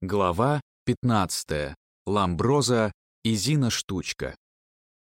Глава 15. Ламброза и Зина Штучка.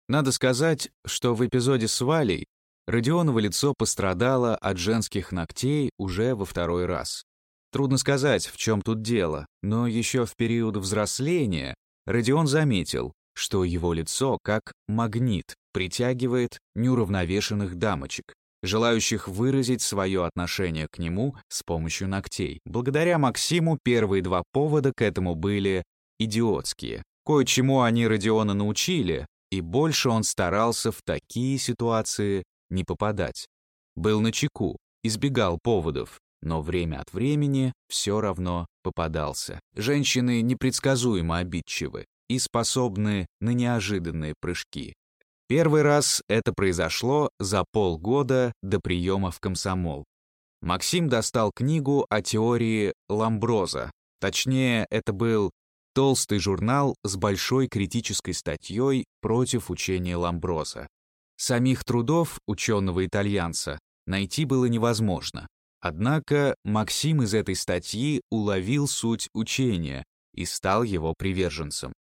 Надо сказать, что в эпизоде с Валей Родионово лицо пострадало от женских ногтей уже во второй раз. Трудно сказать, в чем тут дело, но еще в период взросления Родион заметил, что его лицо как магнит притягивает неуравновешенных дамочек желающих выразить свое отношение к нему с помощью ногтей. Благодаря Максиму первые два повода к этому были идиотские. Кое-чему они Родиона научили, и больше он старался в такие ситуации не попадать. Был на чеку, избегал поводов, но время от времени все равно попадался. Женщины непредсказуемо обидчивы и способны на неожиданные прыжки. Первый раз это произошло за полгода до приема в комсомол. Максим достал книгу о теории Ламброза. Точнее, это был толстый журнал с большой критической статьей против учения Ламброза. Самих трудов ученого-итальянца найти было невозможно. Однако Максим из этой статьи уловил суть учения и стал его приверженцем.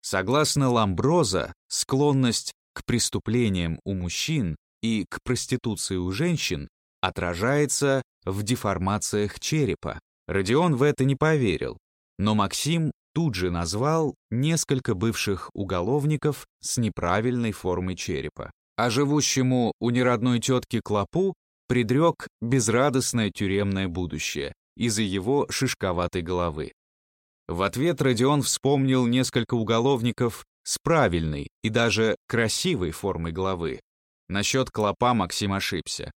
Согласно Ламброза, склонность к преступлениям у мужчин и к проституции у женщин отражается в деформациях черепа. Родион в это не поверил, но Максим тут же назвал несколько бывших уголовников с неправильной формой черепа. А живущему у неродной тетки Клопу предрек безрадостное тюремное будущее из-за его шишковатой головы. В ответ Родион вспомнил несколько уголовников с правильной и даже красивой формой головы. Насчет клопа Максим ошибся.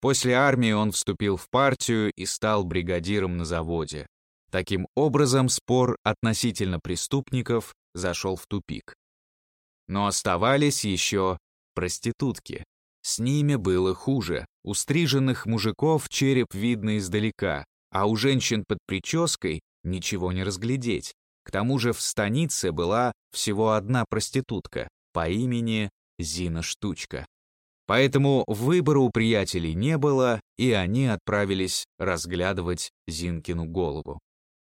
После армии он вступил в партию и стал бригадиром на заводе. Таким образом, спор относительно преступников зашел в тупик. Но оставались еще проститутки. С ними было хуже. У стриженных мужиков череп видно издалека, а у женщин под прической ничего не разглядеть. К тому же в станице была всего одна проститутка по имени Зина Штучка. Поэтому выбора у приятелей не было, и они отправились разглядывать Зинкину голову.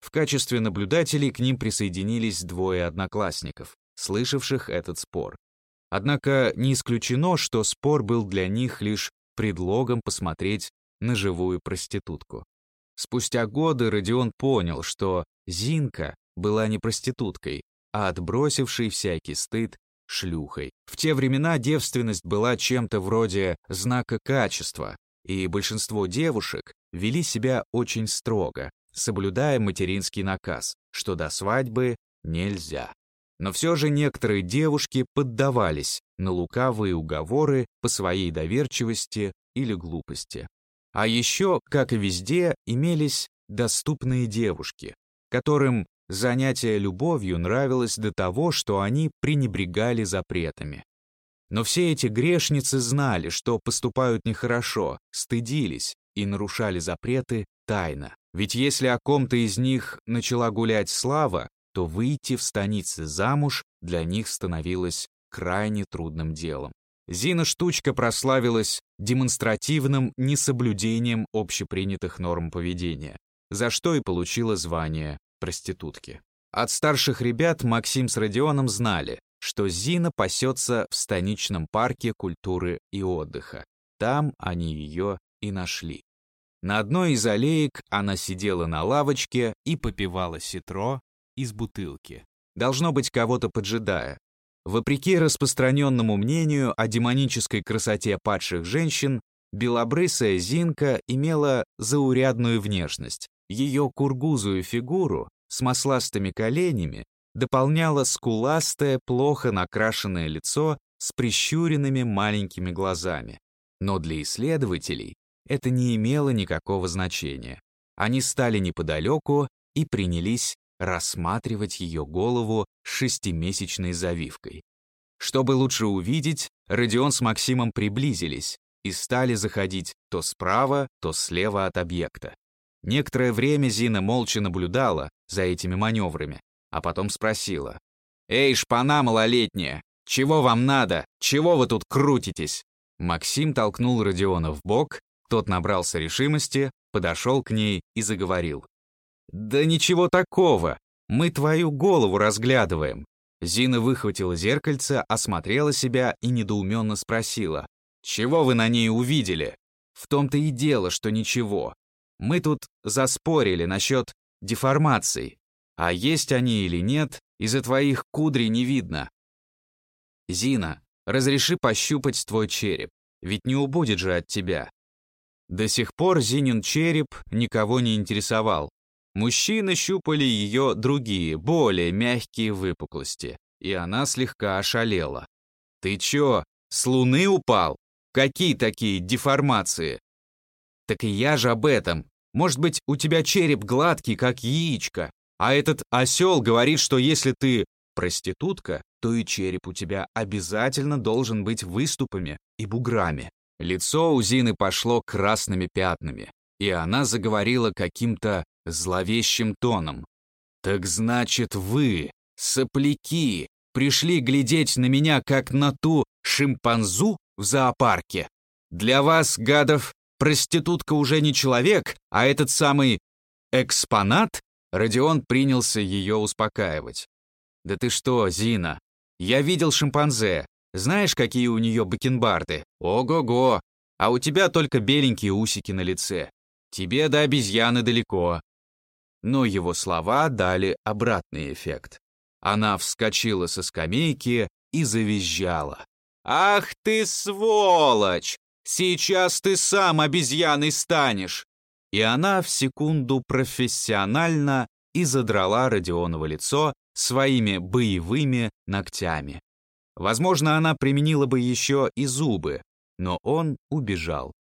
В качестве наблюдателей к ним присоединились двое одноклассников, слышавших этот спор. Однако не исключено, что спор был для них лишь предлогом посмотреть на живую проститутку. Спустя годы Родион понял, что Зинка была не проституткой, а отбросившей всякий стыд шлюхой. В те времена девственность была чем-то вроде знака качества, и большинство девушек вели себя очень строго, соблюдая материнский наказ, что до свадьбы нельзя. Но все же некоторые девушки поддавались на лукавые уговоры по своей доверчивости или глупости. А еще, как и везде, имелись доступные девушки, которым Занятие любовью нравилось до того, что они пренебрегали запретами. Но все эти грешницы знали, что поступают нехорошо, стыдились и нарушали запреты тайно. Ведь если о ком-то из них начала гулять слава, то выйти в станице замуж для них становилось крайне трудным делом. Зина Штучка прославилась демонстративным несоблюдением общепринятых норм поведения, за что и получила звание проститутки. От старших ребят Максим с Родионом знали, что Зина пасется в станичном парке культуры и отдыха. Там они ее и нашли. На одной из аллеек она сидела на лавочке и попивала ситро из бутылки. Должно быть, кого-то поджидая. Вопреки распространенному мнению о демонической красоте падших женщин, белобрысая Зинка имела заурядную внешность, ее кургузую фигуру с масластыми коленями дополняло скуластое, плохо накрашенное лицо с прищуренными маленькими глазами. Но для исследователей это не имело никакого значения. Они стали неподалеку и принялись рассматривать ее голову с шестимесячной завивкой. Чтобы лучше увидеть, Родион с Максимом приблизились и стали заходить то справа, то слева от объекта. Некоторое время Зина молча наблюдала за этими маневрами, а потом спросила. «Эй, шпана малолетняя, чего вам надо? Чего вы тут крутитесь?» Максим толкнул Родиона в бок, тот набрался решимости, подошел к ней и заговорил. «Да ничего такого. Мы твою голову разглядываем». Зина выхватила зеркальце, осмотрела себя и недоуменно спросила. «Чего вы на ней увидели?» «В том-то и дело, что ничего. Мы тут заспорили насчет деформаций. А есть они или нет, из-за твоих кудрей не видно. Зина, разреши пощупать твой череп, ведь не убудет же от тебя. До сих пор Зинин череп никого не интересовал. Мужчины щупали ее другие, более мягкие выпуклости, и она слегка ошалела. «Ты чё, с луны упал? Какие такие деформации?» «Так и я же об этом. Может быть, у тебя череп гладкий, как яичко, а этот осел говорит, что если ты проститутка, то и череп у тебя обязательно должен быть выступами и буграми. Лицо у Зины пошло красными пятнами, и она заговорила каким-то зловещим тоном. «Так значит, вы, сопляки, пришли глядеть на меня, как на ту шимпанзу в зоопарке? Для вас, гадов, проститутка уже не человек, а этот самый экспонат?» Родион принялся ее успокаивать. «Да ты что, Зина? Я видел шимпанзе. Знаешь, какие у нее бакенбарды? Ого-го! А у тебя только беленькие усики на лице. Тебе до обезьяны далеко». Но его слова дали обратный эффект. Она вскочила со скамейки и завизжала. «Ах ты сволочь! Сейчас ты сам обезьяной станешь!» И она в секунду профессионально и задрала Родионово лицо своими боевыми ногтями. Возможно, она применила бы еще и зубы, но он убежал.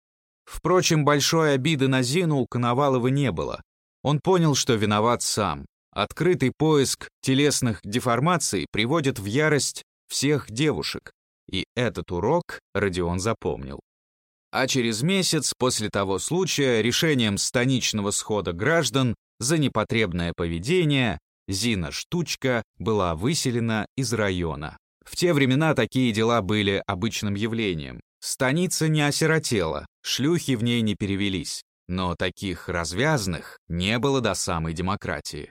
Впрочем, большой обиды на Зину у Коновалова не было. Он понял, что виноват сам. Открытый поиск телесных деформаций приводит в ярость всех девушек. И этот урок Родион запомнил. А через месяц после того случая решением станичного схода граждан за непотребное поведение Зина Штучка была выселена из района. В те времена такие дела были обычным явлением. Станица не осиротела, шлюхи в ней не перевелись, но таких развязных не было до самой демократии.